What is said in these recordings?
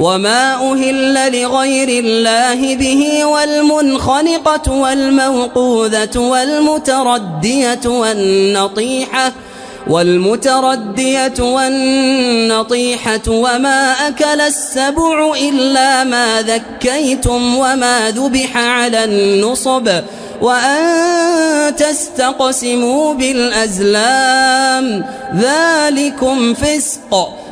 وما أهل لغير الله به والمنخنقة والموقوذة والمتردية والنطيحة والمتردية والنطيحة وما أكل السبع إلا ما ذكيتم وما ذبح على النصب وأن تستقسموا بالأزلام ذلكم فسق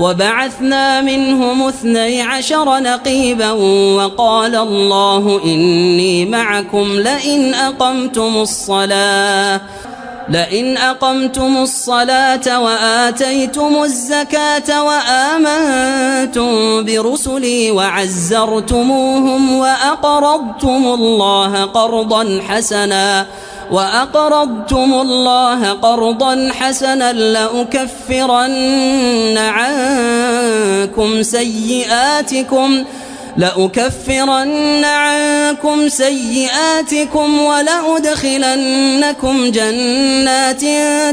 وبعثنا منهم اثني عشر نقيبا وقال الله إني معكم لئن أقمتم الصلاة لئن أقمتم الصلاة وآتيتم الزكاة وآمنتم برسلي وعزرتموهم وأقرضتم الله قرضا حسناً وأقرضتم الله قرضا حسنا لأكفرن عنكم سيئاتكم لأكفرن عنكم سيئاتكم ولأدخلنكم جنات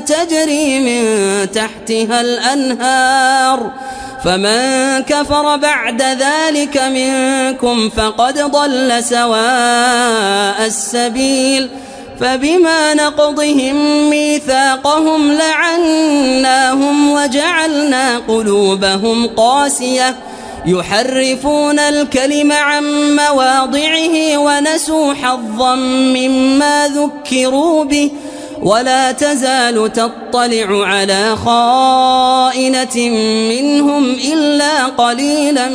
تجري من تحتها الأنهار. فمن كفر بعد ذلك منكم فقد ضل سواء السبيل. فبما نقضهم ميثاقهم لعناهم وجعلنا قلوبهم قاسية. يحرفون الكلم عن مواضعه ونسوا حظا مما ذكروا به. ولا تزال تطلع على خائنة منهم إلا قليلا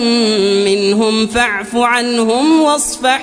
منهم. فاعف عنهم واصفح.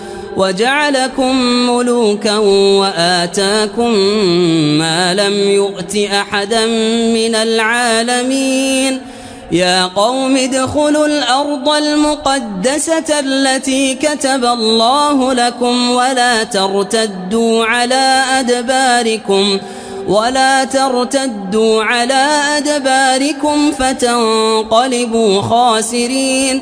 وجعلكم ملوكا وآتاكم ما لم يؤت أحدا من العالمين. يا قوم ادخلوا الأرض المقدسة التي كتب الله لكم ولا ترتدوا على أدباركم ولا ترتدوا على أدباركم فتنقلبوا خاسرين.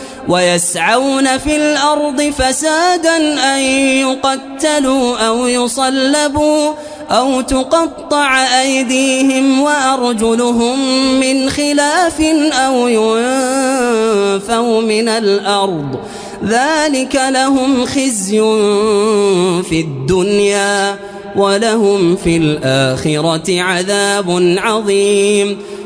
ويسعون في الأرض فسادا أن يقتلوا أو يصلبوا أو تقطع أيديهم وأرجلهم من خلاف أو ينفوا من الأرض. ذلك لهم خزي في الدنيا ولهم في الآخرة عذاب عظيم.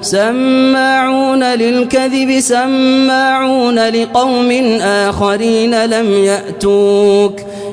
سماعون للكذب سماعون لقوم آخرين لم يأتوك.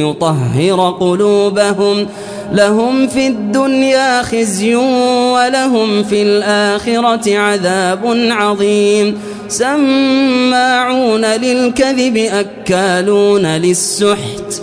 يطهر قلوبهم لهم في الدنيا خزي ولهم في الآخرة عذاب عظيم سماعون للكذب أكالون للسحت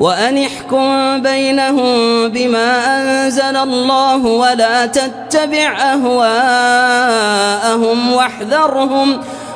وأن احكم بينهم بما أنزل الله ولا تتبع أهواءهم واحذرهم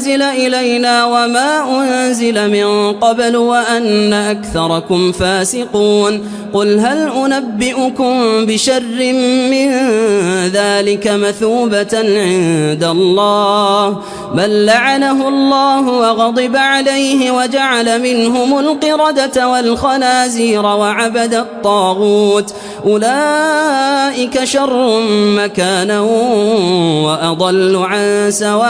أنزل إلينا وما أنزل من قبل وأن أكثركم فاسقون قل هل أنبئكم بشر من ذلك مثوبة عند الله من لعنه الله وغضب عليه وجعل منهم القردة والخنازير وعبد الطاغوت أولئك شر مكانا وأضل عن سواء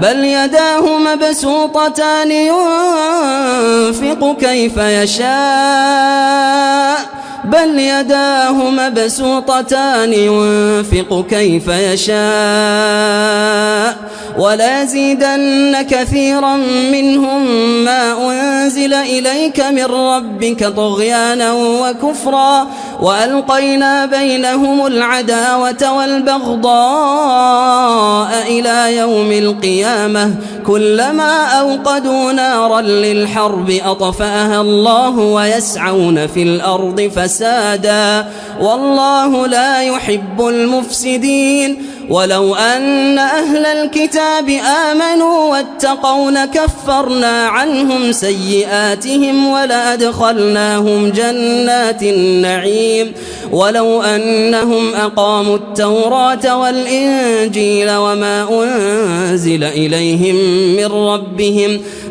بل يداه مبسوطتان ينفق كيف يشاء. بل يداه مبسوطتان ينفق كيف يشاء ولازيدن كثيرا منهم ما أنزل إليك من ربك طغيانا وكفرا وألقينا بينهم العداوة والبغضاء إلى يوم القيامة كلما أوقدوا نارا للحرب أطفأها الله ويسعون في الأرض فسادا والله لا يحب المفسدين ولو أن أهل الكتاب آمنوا واتقوا لكفرنا عنهم سيئاتهم ولأدخلناهم جنات النعيم ولو أنهم أقاموا التوراة والإنجيل وما أنزل إليهم من ربهم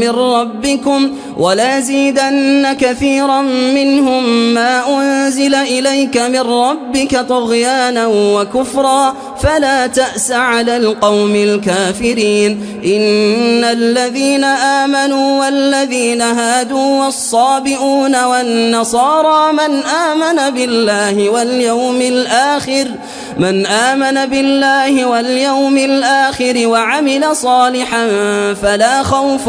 من ربكم ولا زيدن كثيرا منهم ما أنزل إليك من ربك طغيانا وكفرا فلا تأس على القوم الكافرين. إن الذين آمنوا والذين هادوا والصابئون والنصارى من آمن بالله واليوم الآخر من آمن بالله واليوم الآخر وعمل صالحا فلا خوف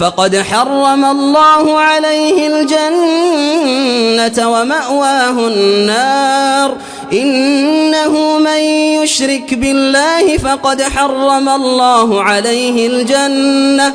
فقد حرم الله عليه الجنة ومأواه النار. إنه من يشرك بالله فقد حرم الله عليه الجنة.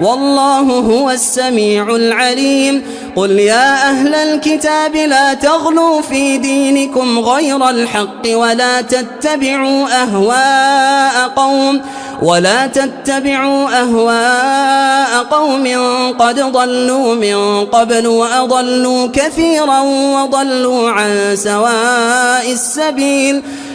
والله هو السميع العليم. قل يا أهل الكتاب لا تغلوا في دينكم غير الحق ولا تتبعوا أهواء قوم ولا تتبعوا أهواء قوم قد ضلوا من قبل وأضلوا كثيرا وضلوا عن سواء السبيل.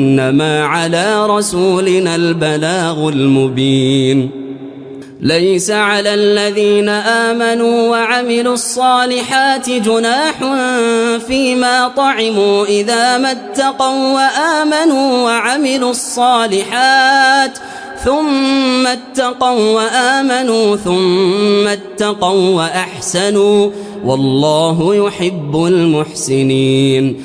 أنما على رسولنا البلاغ المبين. ليس على الذين آمنوا وعملوا الصالحات جناح فيما طعموا إذا ما اتقوا وآمنوا وعملوا الصالحات ثم اتقوا وآمنوا ثم اتقوا وأحسنوا. والله يحب المحسنين.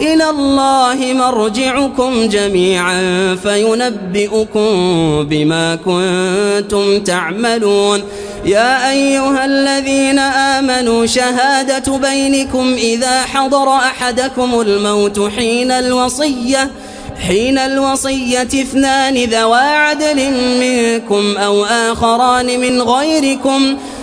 إلى الله مرجعكم جميعا فينبئكم بما كنتم تعملون. يا أيها الذين آمنوا شهادة بينكم إذا حضر أحدكم الموت حين الوصية حين الوصية اثنان ذوا عدل منكم أو آخران من غيركم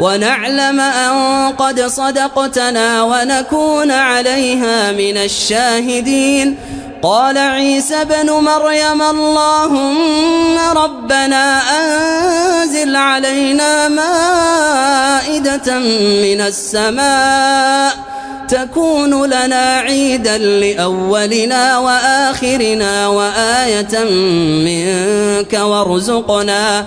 ونعلم أن قد صدقتنا ونكون عليها من الشاهدين. قال عيسى بن مريم اللهم ربنا أنزل علينا مائدة من السماء تكون لنا عيدا لأولنا وآخرنا وآية منك وارزقنا.